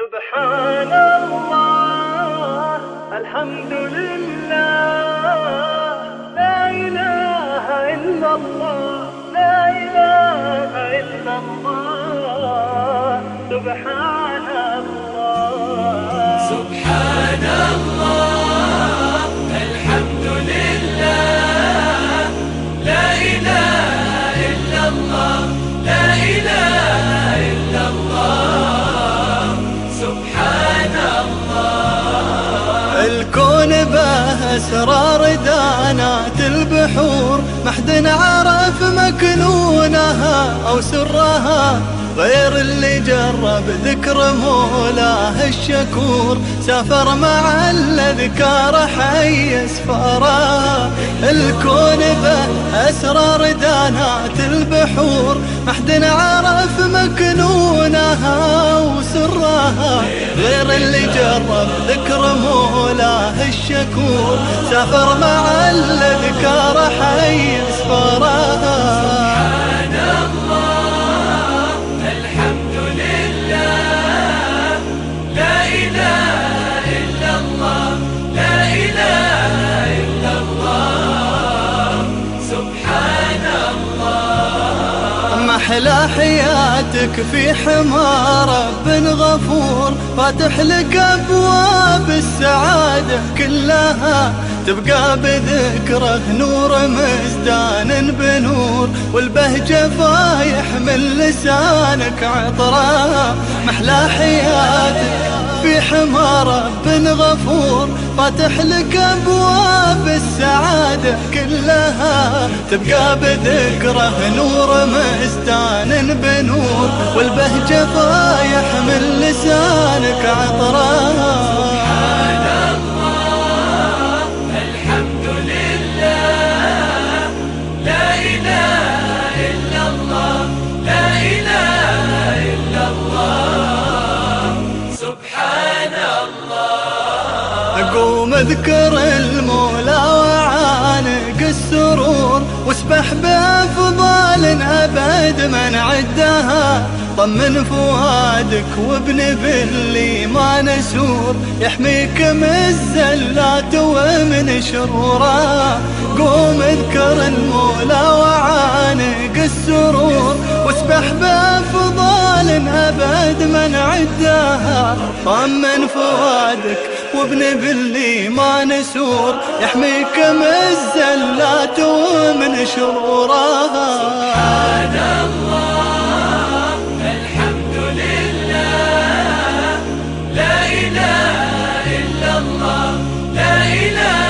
سبحان الله الحمد لله لا إله إلا الله لا إله إلا الله سبحان الله. سبحان الله الحمد لله لا إله إلا الله لا إله أسرار دانات البحور ما حد عرف مكنونها أو سرها. غير اللي جرب ذكر مولاه الشكور سافر مع الأذكار حي اسفارها الكون به أسرار دانات البحور ما حد عرف مكنونها. غير اللي جرب ذكر مولاه الشكور. سافر مع الأذكار محلى حياتك في حمى رب غفور. فاتح لك أبواب السعادة كلها تبقى بذكره نور مزدان بنور. والبهجة فايح من لسانك عطرها محلى حياتك في حمى رب غفور. فاتح لك أبواب السعادة كلها تبقى بذكره نور مزدان والبهجة فايح من لسانك عطرها سبحان الله. الحمد لله لا إله إلا الله. لا إله إلا الله سبحان الله. قوم أذكر المولى من عدها طمن فؤادك وابن باللي ما نسور يحميك من الزلات ومن شرورها قوم اذكر المولى وعانق السرور. واسبح بأفضال أبد من عدها طمن فؤادك وابن باللي ما نسور يحميك من الزلات ومن شرورها لا إله